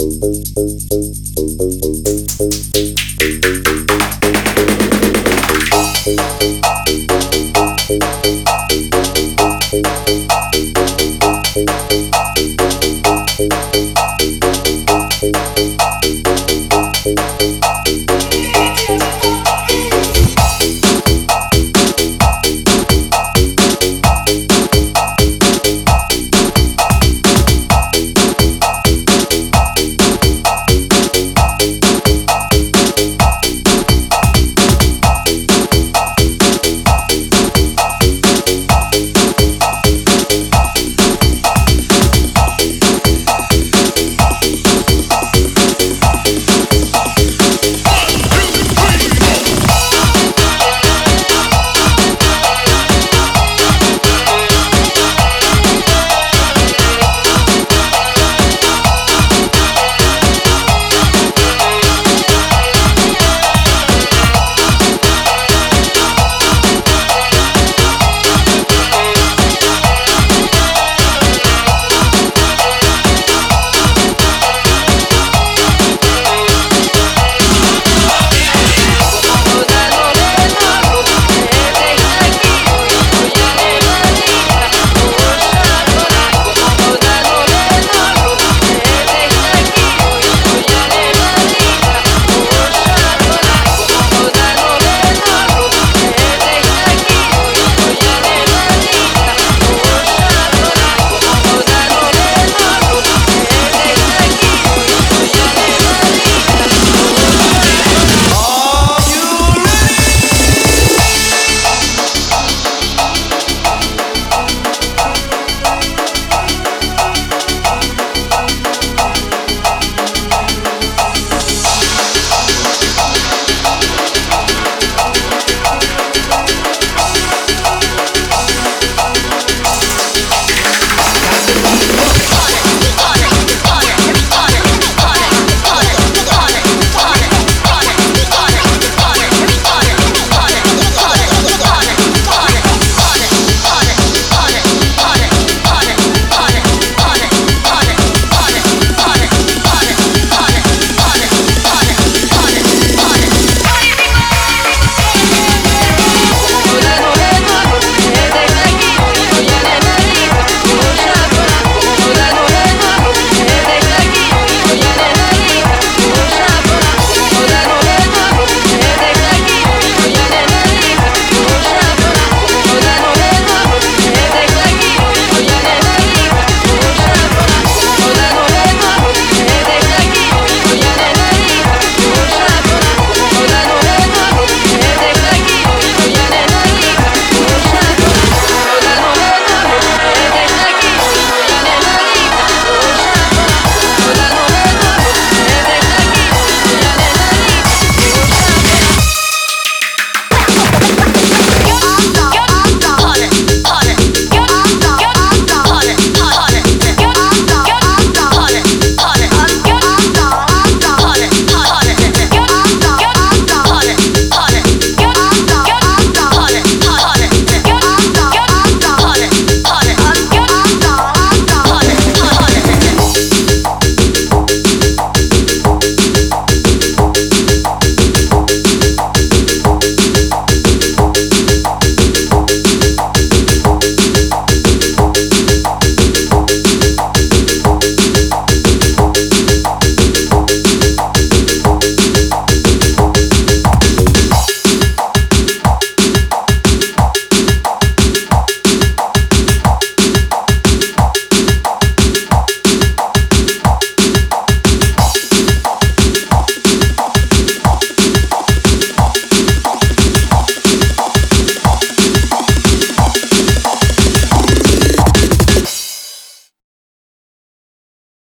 Música